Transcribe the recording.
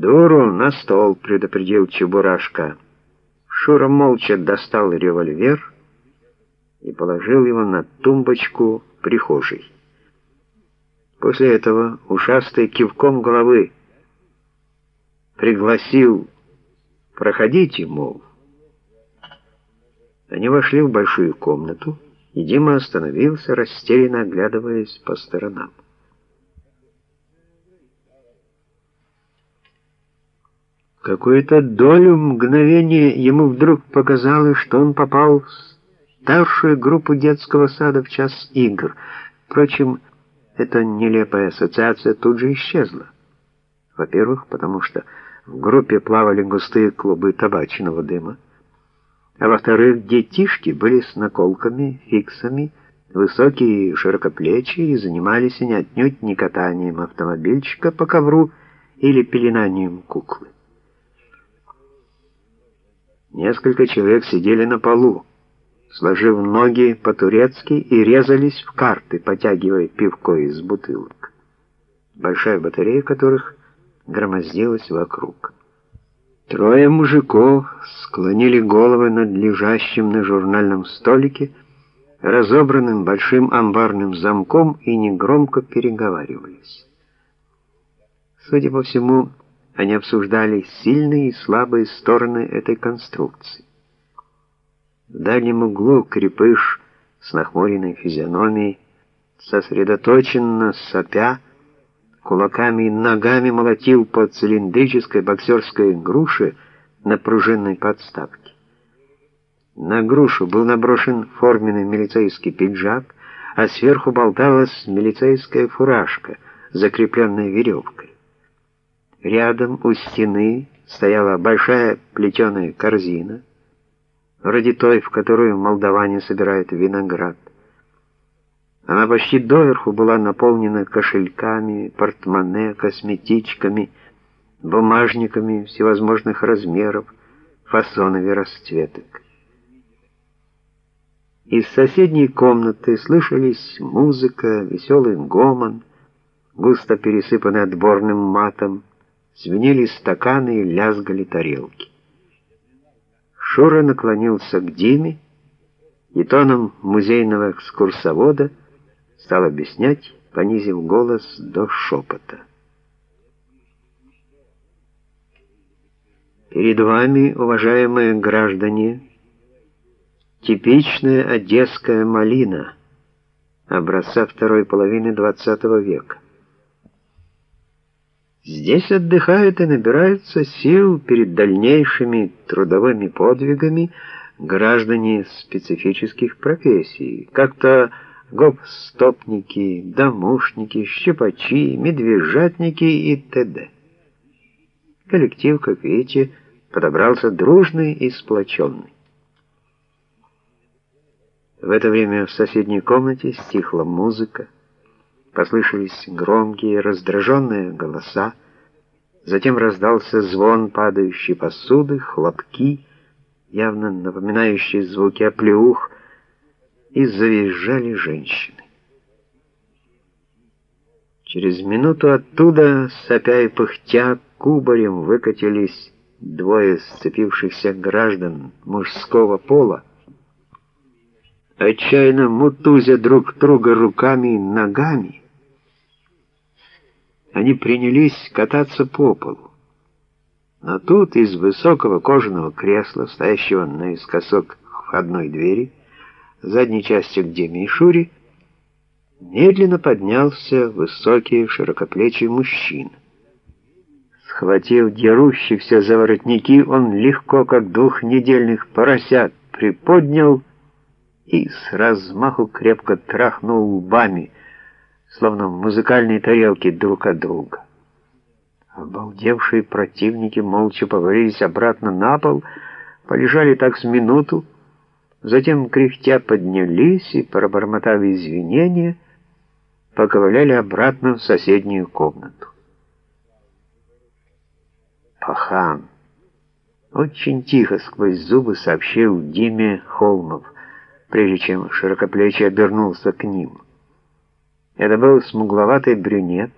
«Дуру на стол!» — предупредил Чебурашка. Шура молча достал револьвер и положил его на тумбочку прихожей. После этого ушастый кивком головы пригласил «Проходите, мол». Они вошли в большую комнату, и Дима остановился, растерянно оглядываясь по сторонам. Какую-то долю мгновения ему вдруг показалось, что он попал в старшую группу детского сада в час игр. Впрочем, эта нелепая ассоциация тут же исчезла. Во-первых, потому что в группе плавали густые клубы табачного дыма, а во-вторых, детишки были с наколками, фиксами, высокие и широкоплечие и занимались не отнюдь не катанием автомобильчика по ковру или пеленанием куклы. Несколько человек сидели на полу, сложив ноги по-турецки и резались в карты, потягивая пивко из бутылок, большая батарея которых громоздилась вокруг. Трое мужиков склонили головы над лежащим на журнальном столике, разобранным большим амбарным замком и негромко переговаривались. Судя по всему, они обсуждали сильные и слабые стороны этой конструкции. В дальнем углу крепыш с нахмуренной физиономией, сосредоточенно сопя, кулаками и ногами молотил по цилиндрической боксерской груше на пружинной подставке. На грушу был наброшен форменный милицейский пиджак, а сверху болталась милицейская фуражка, закрепленная веревкой. Рядом у стены стояла большая плетеная корзина, вроде той, в которую молдаване собирают виноград. Она почти доверху была наполнена кошельками, портмоне, косметичками, бумажниками всевозможных размеров, фасонов и расцветок. Из соседней комнаты слышались музыка, веселый гомон, густо пересыпанный отборным матом, звенели стаканы и лязгали тарелки. Шура наклонился к Диме и тоном музейного экскурсовода стал объяснять, понизив голос до шепота. Перед вами, уважаемые граждане, типичная одесская малина образца второй половины XX века. Здесь отдыхают и набираются сил перед дальнейшими трудовыми подвигами граждане специфических профессий, как-то гоп-стопники, домушники, щипачи, медвежатники и т.д. Коллектив, как видите, подобрался дружный и сплоченный. В это время в соседней комнате стихла музыка, Послышались громкие, раздраженные голоса. Затем раздался звон падающей посуды, хлопки, явно напоминающие звуки оплеух, и завизжали женщины. Через минуту оттуда, сопя и пыхтя, кубарем выкатились двое сцепившихся граждан мужского пола, отчаянно мутузя друг друга руками и ногами, они принялись кататься по полу. Но тут из высокого кожаного кресла, стоящего наискосок входной двери, задней части к Деме и Шуре, медленно поднялся высокий широкоплечий мужчина. Схватив дерущихся за воротники, он легко, как двухнедельных поросят, приподнял и с размаху крепко трахнул лбами, словно музыкальные тарелки друг от друга. Обалдевшие противники молча повалились обратно на пол, полежали так с минуту, затем, кряхтя, поднялись и, пробормотав извинения, поковыляли обратно в соседнюю комнату. Пахан очень тихо сквозь зубы сообщил Диме Холмов, прежде чем широкоплечий обернулся к ним. Это был смугловатый брюнет,